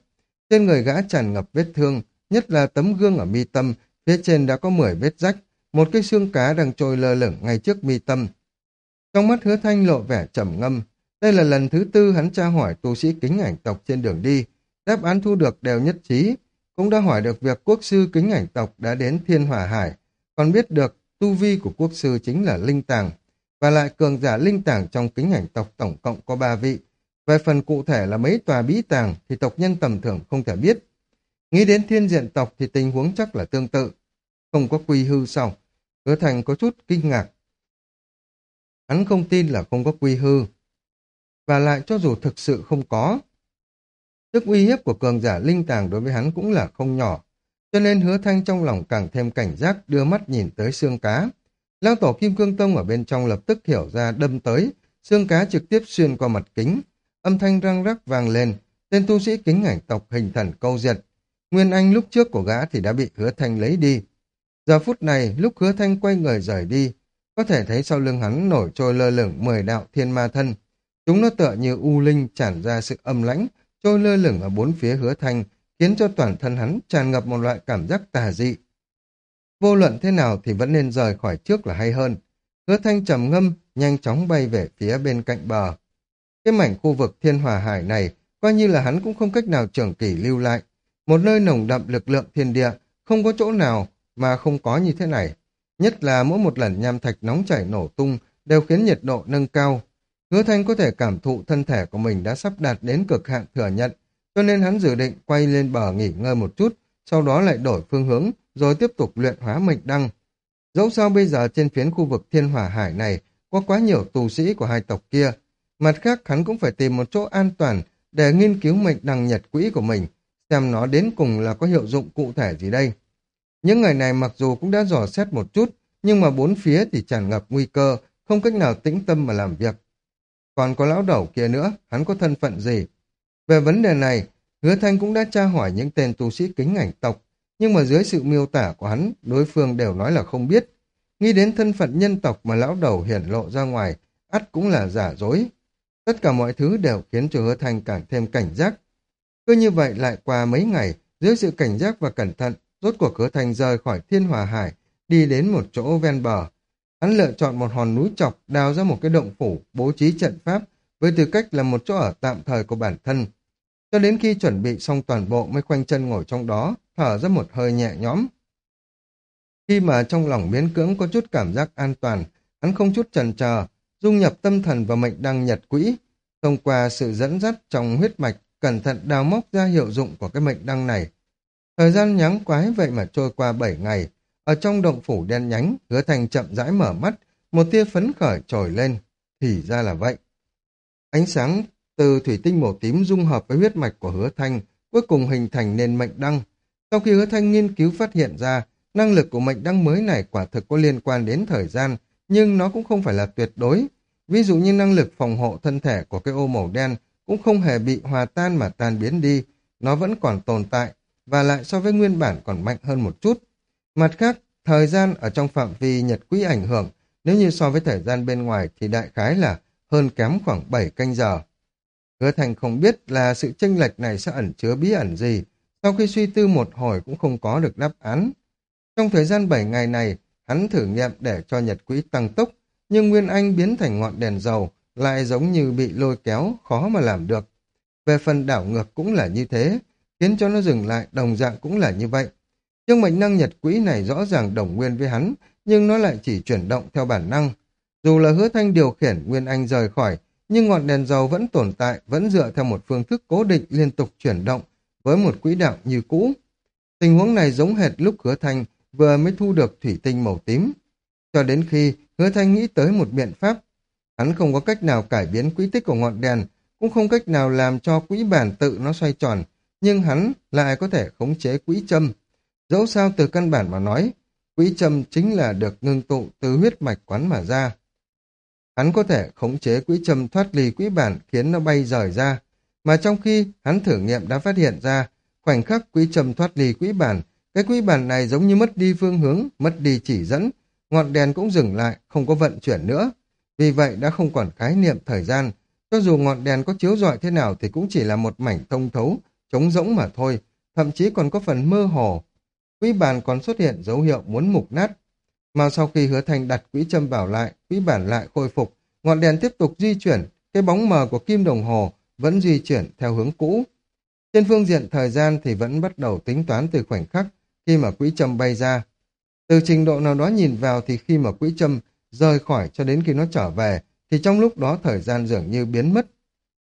Trên người gã tràn ngập vết thương, nhất là tấm gương ở mi tâm, phía trên đã có 10 vết rách, một cái xương cá đang trôi lơ lửng ngay trước mi tâm. Trong mắt hứa thanh lộ vẻ trầm ngâm, đây là lần thứ tư hắn tra hỏi tu sĩ kính ảnh tộc trên đường đi, đáp án thu được đều nhất trí, cũng đã hỏi được việc quốc sư kính ảnh tộc đã đến thiên hỏa hải, còn biết được tu vi của quốc sư chính là linh tàng, và lại cường giả linh tàng trong kính ảnh tộc tổng cộng có ba vị. Về phần cụ thể là mấy tòa bí tàng thì tộc nhân tầm thường không thể biết. Nghĩ đến thiên diện tộc thì tình huống chắc là tương tự. Không có quy hư sau Hứa thành có chút kinh ngạc. Hắn không tin là không có quy hư. Và lại cho dù thực sự không có, sức uy hiếp của cường giả linh tàng đối với hắn cũng là không nhỏ. Cho nên hứa thanh trong lòng càng thêm cảnh giác đưa mắt nhìn tới xương cá. Lão tổ Kim Cương Tông ở bên trong lập tức hiểu ra đâm tới, xương cá trực tiếp xuyên qua mặt kính. Âm thanh răng rắc vang lên, tên tu sĩ kính ảnh tộc hình thần câu diệt. Nguyên Anh lúc trước của gã thì đã bị hứa thanh lấy đi. Giờ phút này, lúc hứa thanh quay người rời đi, có thể thấy sau lưng hắn nổi trôi lơ lửng mười đạo thiên ma thân. Chúng nó tựa như u linh tràn ra sự âm lãnh, trôi lơ lửng ở bốn phía hứa thanh, khiến cho toàn thân hắn tràn ngập một loại cảm giác tà dị. Vô luận thế nào thì vẫn nên rời khỏi trước là hay hơn. Hứa thanh trầm ngâm, nhanh chóng bay về phía bên cạnh bờ. Cái mảnh khu vực thiên hòa hải này, coi như là hắn cũng không cách nào trưởng kỳ lưu lại. Một nơi nồng đậm lực lượng thiên địa, không có chỗ nào mà không có như thế này. Nhất là mỗi một lần nham thạch nóng chảy nổ tung đều khiến nhiệt độ nâng cao. Hứa Thanh có thể cảm thụ thân thể của mình đã sắp đạt đến cực hạn thừa nhận, cho nên hắn dự định quay lên bờ nghỉ ngơi một chút, sau đó lại đổi phương hướng, rồi tiếp tục luyện hóa mệnh đăng. Dẫu sao bây giờ trên phiến khu vực thiên hỏa hải này có quá nhiều tù sĩ của hai tộc kia, mặt khác hắn cũng phải tìm một chỗ an toàn để nghiên cứu mệnh đăng nhật quỹ của mình, xem nó đến cùng là có hiệu dụng cụ thể gì đây. Những ngày này mặc dù cũng đã dò xét một chút, nhưng mà bốn phía thì tràn ngập nguy cơ, không cách nào tĩnh tâm mà làm việc. Còn có lão đầu kia nữa, hắn có thân phận gì? Về vấn đề này, Hứa Thanh cũng đã tra hỏi những tên tu sĩ kính ảnh tộc, nhưng mà dưới sự miêu tả của hắn, đối phương đều nói là không biết. Nghĩ đến thân phận nhân tộc mà lão đầu hiển lộ ra ngoài, ắt cũng là giả dối. Tất cả mọi thứ đều khiến cho Hứa Thanh càng thêm cảnh giác. Cứ như vậy lại qua mấy ngày, dưới sự cảnh giác và cẩn thận, rốt cuộc Hứa Thanh rời khỏi Thiên Hòa Hải, đi đến một chỗ ven bờ. Hắn lựa chọn một hòn núi chọc, đào ra một cái động phủ, bố trí trận pháp, với tư cách là một chỗ ở tạm thời của bản thân. Cho đến khi chuẩn bị xong toàn bộ mới khoanh chân ngồi trong đó, thở ra một hơi nhẹ nhõm. Khi mà trong lòng miễn cưỡng có chút cảm giác an toàn, hắn không chút chần chờ, dung nhập tâm thần vào mệnh đăng nhật quỹ, thông qua sự dẫn dắt trong huyết mạch, cẩn thận đào móc ra hiệu dụng của cái mệnh đăng này. Thời gian nhắng quái vậy mà trôi qua 7 ngày, ở trong động phủ đen nhánh, hứa thành chậm rãi mở mắt, một tia phấn khởi trồi lên. Thì ra là vậy. Ánh sáng từ thủy tinh màu tím dung hợp với huyết mạch của hứa thanh, cuối cùng hình thành nên mệnh đăng. Sau khi hứa thanh nghiên cứu phát hiện ra, năng lực của mệnh đăng mới này quả thực có liên quan đến thời gian, nhưng nó cũng không phải là tuyệt đối. Ví dụ như năng lực phòng hộ thân thể của cái ô màu đen cũng không hề bị hòa tan mà tan biến đi, nó vẫn còn tồn tại, và lại so với nguyên bản còn mạnh hơn một chút. Mặt khác, thời gian ở trong phạm vi nhật quỹ ảnh hưởng, nếu như so với thời gian bên ngoài thì đại khái là hơn kém khoảng 7 canh giờ. Hứa Thành không biết là sự chênh lệch này sẽ ẩn chứa bí ẩn gì, sau khi suy tư một hồi cũng không có được đáp án. Trong thời gian 7 ngày này, hắn thử nghiệm để cho nhật quỹ tăng tốc, nhưng Nguyên Anh biến thành ngọn đèn dầu, lại giống như bị lôi kéo, khó mà làm được. Về phần đảo ngược cũng là như thế, khiến cho nó dừng lại đồng dạng cũng là như vậy. Nhưng mệnh năng nhật quỹ này rõ ràng đồng nguyên với hắn, nhưng nó lại chỉ chuyển động theo bản năng. Dù là hứa thanh điều khiển Nguyên Anh rời khỏi, nhưng ngọn đèn dầu vẫn tồn tại, vẫn dựa theo một phương thức cố định liên tục chuyển động, với một quỹ đạo như cũ. Tình huống này giống hệt lúc hứa thanh vừa mới thu được thủy tinh màu tím. Cho đến khi hứa thanh nghĩ tới một biện pháp, hắn không có cách nào cải biến quỹ tích của ngọn đèn, cũng không cách nào làm cho quỹ bản tự nó xoay tròn, nhưng hắn lại có thể khống chế quỹ châm. Dẫu sao từ căn bản mà nói, quỹ châm chính là được ngưng tụ từ huyết mạch quán mà ra. Hắn có thể khống chế quỹ châm thoát ly quỹ bản khiến nó bay rời ra, mà trong khi hắn thử nghiệm đã phát hiện ra, khoảnh khắc quỹ châm thoát ly quỹ bản, cái quỹ bản này giống như mất đi phương hướng, mất đi chỉ dẫn, ngọn đèn cũng dừng lại, không có vận chuyển nữa. Vì vậy đã không còn khái niệm thời gian, cho dù ngọn đèn có chiếu rọi thế nào thì cũng chỉ là một mảnh thông thấu, trống rỗng mà thôi, thậm chí còn có phần mơ hồ. Quỹ bản còn xuất hiện dấu hiệu muốn mục nát. Mà sau khi hứa thành đặt quỹ châm bảo lại, quỹ bản lại khôi phục, ngọn đèn tiếp tục di chuyển, cái bóng mờ của kim đồng hồ vẫn di chuyển theo hướng cũ. Trên phương diện thời gian thì vẫn bắt đầu tính toán từ khoảnh khắc khi mà quỹ châm bay ra. Từ trình độ nào đó nhìn vào thì khi mà quỹ châm rời khỏi cho đến khi nó trở về thì trong lúc đó thời gian dường như biến mất.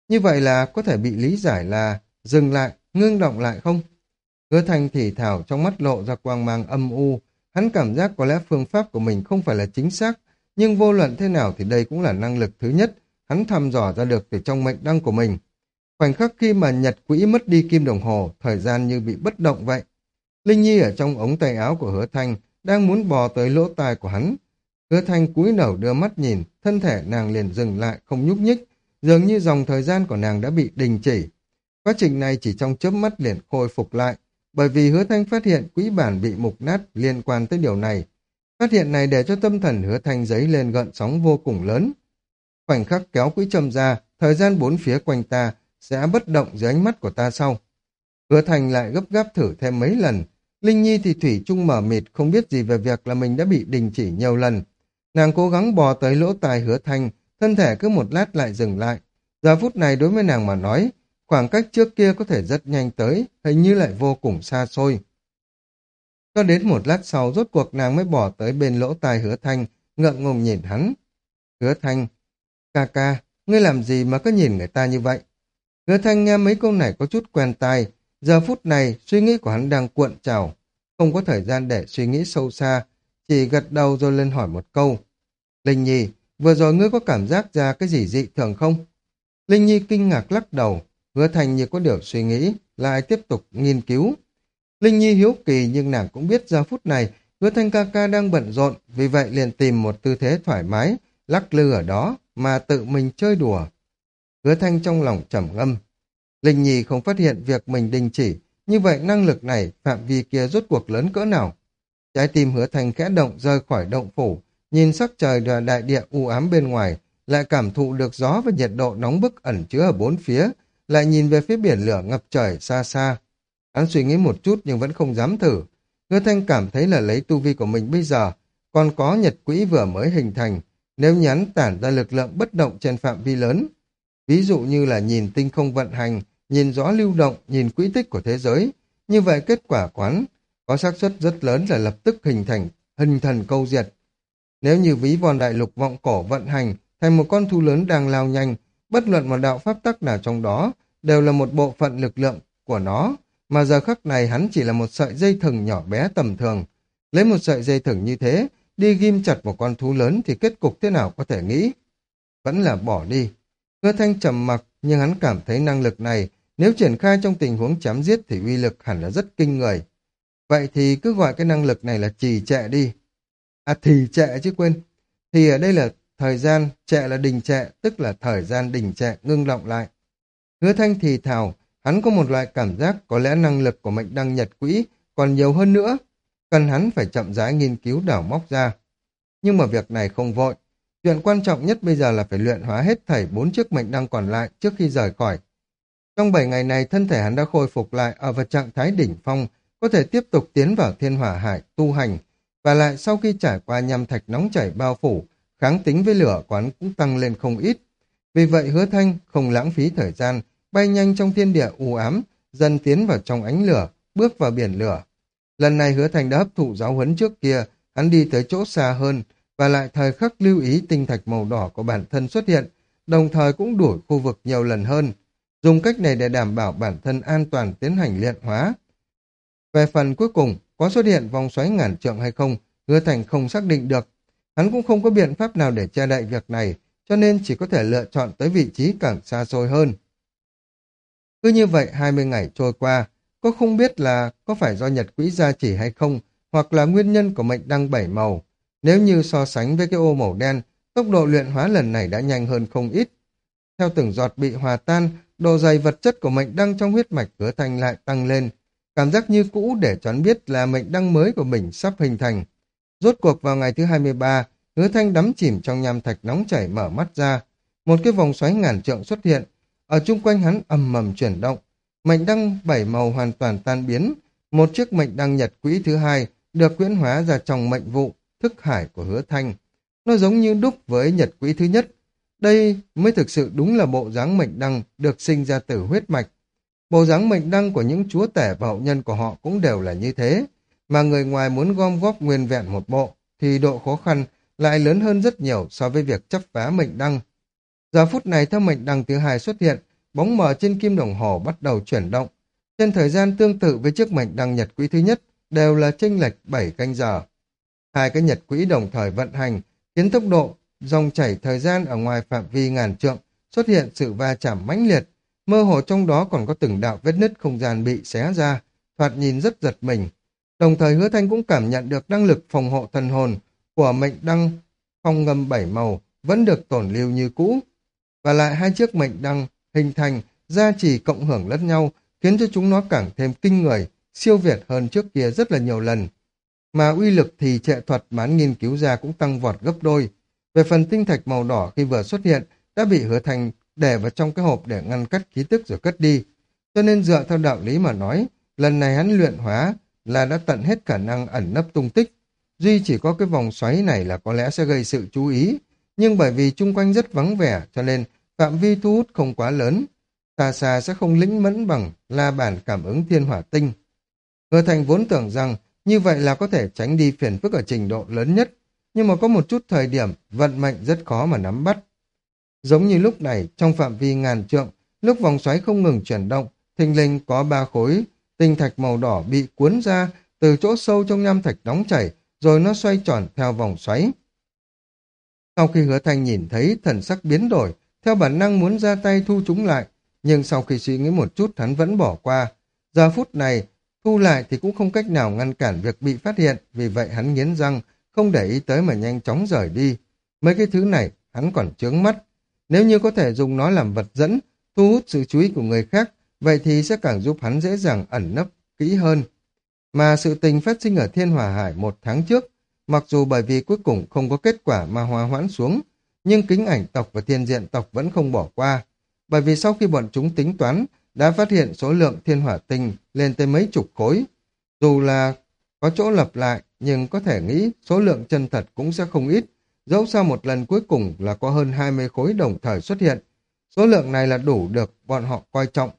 Như vậy là có thể bị lý giải là dừng lại, ngưng động lại không? Hứa thanh thì thảo trong mắt lộ ra quang mang âm u, hắn cảm giác có lẽ phương pháp của mình không phải là chính xác, nhưng vô luận thế nào thì đây cũng là năng lực thứ nhất hắn thăm dò ra được từ trong mệnh đăng của mình. Khoảnh khắc khi mà nhật quỹ mất đi kim đồng hồ, thời gian như bị bất động vậy. Linh Nhi ở trong ống tay áo của hứa thanh, đang muốn bò tới lỗ tai của hắn. Hứa thanh cúi đầu đưa mắt nhìn, thân thể nàng liền dừng lại, không nhúc nhích, dường như dòng thời gian của nàng đã bị đình chỉ. Quá trình này chỉ trong chớp mắt liền khôi phục lại, bởi vì hứa thanh phát hiện quỹ bản bị mục nát liên quan tới điều này. Phát hiện này để cho tâm thần hứa thanh giấy lên gợn sóng vô cùng lớn. Khoảnh khắc kéo quỹ châm ra, thời gian bốn phía quanh ta sẽ bất động dưới ánh mắt của ta sau. Hứa thanh lại gấp gáp thử thêm mấy lần. Linh Nhi thì thủy chung mở mịt không biết gì về việc là mình đã bị đình chỉ nhiều lần. Nàng cố gắng bò tới lỗ tai Hứa thanh thân thể cứ một lát lại dừng lại. Giờ phút này đối với nàng mà nói, khoảng cách trước kia có thể rất nhanh tới, hình như lại vô cùng xa xôi. Cho đến một lát sau, rốt cuộc nàng mới bỏ tới bên lỗ tai Hứa Thanh, ngượng ngùng nhìn hắn. Hứa Thanh, ca ca, ngươi làm gì mà cứ nhìn người ta như vậy? Hứa Thanh nghe mấy câu này có chút quen tai, giờ phút này suy nghĩ của hắn đang cuộn trào, không có thời gian để suy nghĩ sâu xa, chỉ gật đầu rồi lên hỏi một câu. Linh Nhi, vừa rồi ngươi có cảm giác ra cái gì dị thường không? Linh Nhi kinh ngạc lắc đầu, hứa thành như có điều suy nghĩ, lại tiếp tục nghiên cứu. Linh Nhi hiếu kỳ nhưng nàng cũng biết ra phút này hứa Thanh ca ca đang bận rộn, vì vậy liền tìm một tư thế thoải mái, lắc lư ở đó mà tự mình chơi đùa. Hứa Thanh trong lòng trầm ngâm. Linh Nhi không phát hiện việc mình đình chỉ, như vậy năng lực này, phạm vi kia rốt cuộc lớn cỡ nào? Trái tim hứa Thanh khẽ động rơi khỏi động phủ, nhìn sắc trời và đại địa u ám bên ngoài, lại cảm thụ được gió và nhiệt độ nóng bức ẩn chứa ở bốn phía, lại nhìn về phía biển lửa ngập trời xa xa. Hắn suy nghĩ một chút nhưng vẫn không dám thử. Ngư Thanh cảm thấy là lấy tu vi của mình bây giờ, còn có nhật quỹ vừa mới hình thành, nếu nhắn tản ra lực lượng bất động trên phạm vi lớn. Ví dụ như là nhìn tinh không vận hành, nhìn rõ lưu động, nhìn quỹ tích của thế giới, như vậy kết quả quán có xác suất rất lớn là lập tức hình thành hình thần câu diệt. Nếu như ví von đại lục vọng cổ vận hành thành một con thu lớn đang lao nhanh, bất luận một đạo pháp tắc nào trong đó đều là một bộ phận lực lượng của nó, mà giờ khắc này hắn chỉ là một sợi dây thừng nhỏ bé tầm thường. Lấy một sợi dây thừng như thế, đi ghim chặt một con thú lớn thì kết cục thế nào có thể nghĩ? Vẫn là bỏ đi. Hứa thanh trầm mặc, nhưng hắn cảm thấy năng lực này, nếu triển khai trong tình huống chém giết thì uy lực hẳn là rất kinh người. Vậy thì cứ gọi cái năng lực này là trì trệ đi. À thì trệ chứ quên. Thì ở đây là thời gian, trệ là đình trệ, tức là thời gian đình trệ, ngưng động lại. Hứa thanh thì thào, hắn có một loại cảm giác có lẽ năng lực của mệnh đăng nhật quỹ còn nhiều hơn nữa, cần hắn phải chậm rãi nghiên cứu đảo móc ra. Nhưng mà việc này không vội, chuyện quan trọng nhất bây giờ là phải luyện hóa hết thảy bốn chiếc mệnh đăng còn lại trước khi rời khỏi. Trong bảy ngày này thân thể hắn đã khôi phục lại ở vào trạng thái đỉnh phong, có thể tiếp tục tiến vào thiên hỏa hải tu hành, và lại sau khi trải qua nhằm thạch nóng chảy bao phủ, kháng tính với lửa quán cũng tăng lên không ít. Vì vậy hứa thanh không lãng phí thời gian, bay nhanh trong thiên địa u ám, dần tiến vào trong ánh lửa, bước vào biển lửa. Lần này hứa thanh đã hấp thụ giáo huấn trước kia, hắn đi tới chỗ xa hơn, và lại thời khắc lưu ý tinh thạch màu đỏ của bản thân xuất hiện, đồng thời cũng đuổi khu vực nhiều lần hơn. Dùng cách này để đảm bảo bản thân an toàn tiến hành luyện hóa. Về phần cuối cùng, có xuất hiện vòng xoáy ngàn trượng hay không, hứa thành không xác định được. Hắn cũng không có biện pháp nào để che đậy việc này, cho nên chỉ có thể lựa chọn tới vị trí càng xa xôi hơn. Cứ như vậy 20 ngày trôi qua, có không biết là có phải do nhật quỹ gia chỉ hay không, hoặc là nguyên nhân của mệnh đăng bảy màu. Nếu như so sánh với cái ô màu đen, tốc độ luyện hóa lần này đã nhanh hơn không ít. Theo từng giọt bị hòa tan, độ dày vật chất của mệnh đăng trong huyết mạch hứa thanh lại tăng lên. Cảm giác như cũ để choán biết là mệnh đăng mới của mình sắp hình thành. Rốt cuộc vào ngày thứ 23, hứa thanh đắm chìm trong nham thạch nóng chảy mở mắt ra. Một cái vòng xoáy ngàn trượng xuất hiện. Ở chung quanh hắn ầm mầm chuyển động. Mệnh đăng bảy màu hoàn toàn tan biến. Một chiếc mệnh đăng nhật quỹ thứ hai được quyễn hóa ra trong mệnh vụ, thức hải của hứa thanh. Nó giống như đúc với nhật quỹ thứ nhất. Đây mới thực sự đúng là bộ dáng mệnh đăng được sinh ra từ huyết mạch. Bộ dáng mệnh đăng của những chúa tể và hậu nhân của họ cũng đều là như thế. Mà người ngoài muốn gom góp nguyên vẹn một bộ, thì độ khó khăn lại lớn hơn rất nhiều so với việc chấp phá mệnh đăng. Giờ phút này theo mệnh đăng thứ hai xuất hiện, bóng mờ trên kim đồng hồ bắt đầu chuyển động. Trên thời gian tương tự với chiếc mệnh đăng nhật quỹ thứ nhất, đều là chênh lệch 7 canh giờ. Hai cái nhật quỹ đồng thời vận hành, khiến tốc độ, dòng chảy thời gian ở ngoài phạm vi ngàn trượng xuất hiện sự va chạm mãnh liệt, mơ hồ trong đó còn có từng đạo vết nứt không gian bị xé ra, thoạt nhìn rất giật mình. Đồng thời hứa thanh cũng cảm nhận được năng lực phòng hộ thần hồn của mệnh đăng phong ngâm bảy màu vẫn được tổn lưu như cũ. Và lại hai chiếc mệnh đăng hình thành, gia trì cộng hưởng lẫn nhau, khiến cho chúng nó càng thêm kinh người, siêu việt hơn trước kia rất là nhiều lần. Mà uy lực thì trệ thuật bán nghiên cứu ra cũng tăng vọt gấp đôi. Về phần tinh thạch màu đỏ khi vừa xuất hiện, đã bị hứa thành để vào trong cái hộp để ngăn cắt khí tức rồi cất đi. Cho nên dựa theo đạo lý mà nói, lần này hắn luyện hóa là đã tận hết khả năng ẩn nấp tung tích. Duy chỉ có cái vòng xoáy này là có lẽ sẽ gây sự chú ý, nhưng bởi vì chung quanh rất vắng vẻ cho nên phạm vi thu hút không quá lớn. Tà xa sẽ không lĩnh mẫn bằng la bản cảm ứng thiên hỏa tinh. Hứa Thành vốn tưởng rằng như vậy là có thể tránh đi phiền phức ở trình độ lớn nhất, nhưng mà có một chút thời điểm vận mệnh rất khó mà nắm bắt. Giống như lúc này, trong phạm vi ngàn trượng, lúc vòng xoáy không ngừng chuyển động, thình lình có ba khối tinh thạch màu đỏ bị cuốn ra từ chỗ sâu trong nham thạch nóng chảy, rồi nó xoay tròn theo vòng xoáy. Sau khi hứa thanh nhìn thấy thần sắc biến đổi, theo bản năng muốn ra tay thu chúng lại, nhưng sau khi suy nghĩ một chút hắn vẫn bỏ qua. Giờ phút này, thu lại thì cũng không cách nào ngăn cản việc bị phát hiện, vì vậy hắn nghiến răng, không để ý tới mà nhanh chóng rời đi. Mấy cái thứ này hắn còn chướng mắt. Nếu như có thể dùng nó làm vật dẫn, thu hút sự chú ý của người khác, vậy thì sẽ càng giúp hắn dễ dàng ẩn nấp kỹ hơn. Mà sự tình phát sinh ở Thiên Hòa Hải một tháng trước, mặc dù bởi vì cuối cùng không có kết quả mà hòa hoãn xuống, nhưng kính ảnh tộc và thiên diện tộc vẫn không bỏ qua. Bởi vì sau khi bọn chúng tính toán, đã phát hiện số lượng thiên hỏa tinh lên tới mấy chục khối. Dù là có chỗ lập lại, nhưng có thể nghĩ số lượng chân thật cũng sẽ không ít. Dẫu sao một lần cuối cùng là có hơn 20 khối đồng thời xuất hiện. Số lượng này là đủ được bọn họ coi trọng.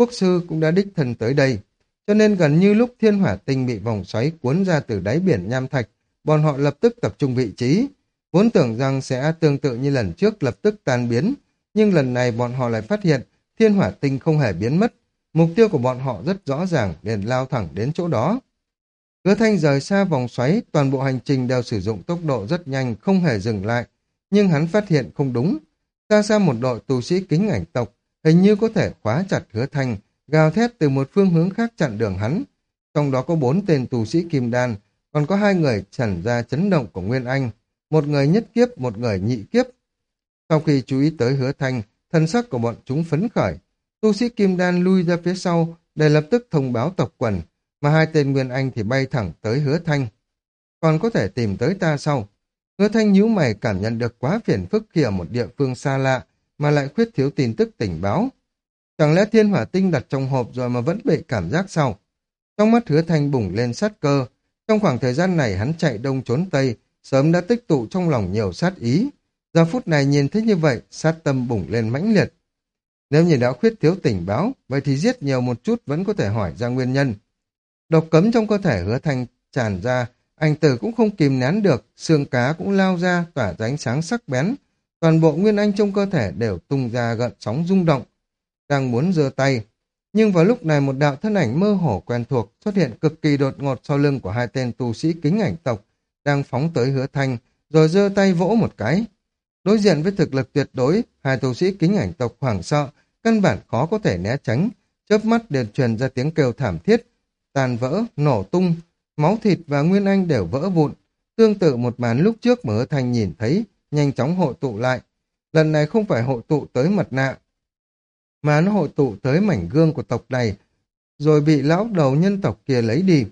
Quốc sư cũng đã đích thân tới đây. Cho nên gần như lúc thiên hỏa tinh bị vòng xoáy cuốn ra từ đáy biển nham thạch, bọn họ lập tức tập trung vị trí. Vốn tưởng rằng sẽ tương tự như lần trước lập tức tan biến, nhưng lần này bọn họ lại phát hiện thiên hỏa tinh không hề biến mất. Mục tiêu của bọn họ rất rõ ràng, liền lao thẳng đến chỗ đó. Hứa thanh rời xa vòng xoáy, toàn bộ hành trình đều sử dụng tốc độ rất nhanh, không hề dừng lại. Nhưng hắn phát hiện không đúng. Xa xa một đội tù sĩ kính ảnh tộc, hình như có thể khóa chặt hứa thanh, gào thét từ một phương hướng khác chặn đường hắn. Trong đó có bốn tên tù sĩ kim đan, còn có hai người trần ra chấn động của Nguyên Anh, một người nhất kiếp, một người nhị kiếp. Sau khi chú ý tới hứa thanh, thân sắc của bọn chúng phấn khởi. Tu sĩ kim đan lui ra phía sau để lập tức thông báo tộc quần, mà hai tên Nguyên Anh thì bay thẳng tới hứa thanh. Còn có thể tìm tới ta sau. Hứa thanh nhíu mày cảm nhận được quá phiền phức khi ở một địa phương xa lạ, mà lại khuyết thiếu tin tức tình báo. Chẳng lẽ thiên hỏa tinh đặt trong hộp rồi mà vẫn bị cảm giác sau? Trong mắt hứa thanh bùng lên sát cơ. Trong khoảng thời gian này hắn chạy đông trốn tây, sớm đã tích tụ trong lòng nhiều sát ý. Giờ phút này nhìn thấy như vậy, sát tâm bùng lên mãnh liệt. Nếu nhìn đã khuyết thiếu tình báo, vậy thì giết nhiều một chút vẫn có thể hỏi ra nguyên nhân. Độc cấm trong cơ thể hứa thanh tràn ra, anh tử cũng không kìm nén được, xương cá cũng lao ra, tỏa ra ánh sáng sắc bén. Toàn bộ nguyên anh trong cơ thể đều tung ra gợn sóng rung động. Đang muốn giơ tay, nhưng vào lúc này một đạo thân ảnh mơ hồ quen thuộc xuất hiện cực kỳ đột ngột sau lưng của hai tên tu sĩ kính ảnh tộc, đang phóng tới hứa thanh, rồi giơ tay vỗ một cái. Đối diện với thực lực tuyệt đối, hai tu sĩ kính ảnh tộc hoảng sợ, căn bản khó có thể né tránh, chớp mắt đều truyền ra tiếng kêu thảm thiết, tàn vỡ, nổ tung, máu thịt và nguyên anh đều vỡ vụn. Tương tự một màn lúc trước mà hứa thanh nhìn thấy, nhanh chóng hội tụ lại. Lần này không phải hội tụ tới mặt nạ, mà nó hội tụ tới mảnh gương của tộc này, rồi bị lão đầu nhân tộc kia lấy đi.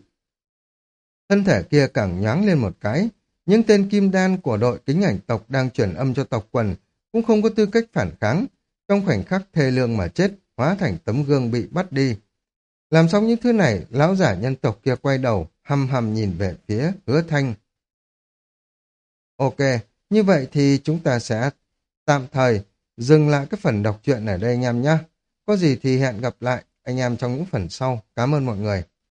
Thân thể kia càng nhoáng lên một cái, những tên kim đan của đội kính ảnh tộc đang chuyển âm cho tộc quần cũng không có tư cách phản kháng, trong khoảnh khắc thê lương mà chết, hóa thành tấm gương bị bắt đi. Làm xong những thứ này, lão giả nhân tộc kia quay đầu, hầm hầm nhìn về phía hứa thanh. Ok, như vậy thì chúng ta sẽ tạm thời dừng lại cái phần đọc truyện ở đây anh em nhé. Có gì thì hẹn gặp lại anh em trong những phần sau. Cảm ơn mọi người.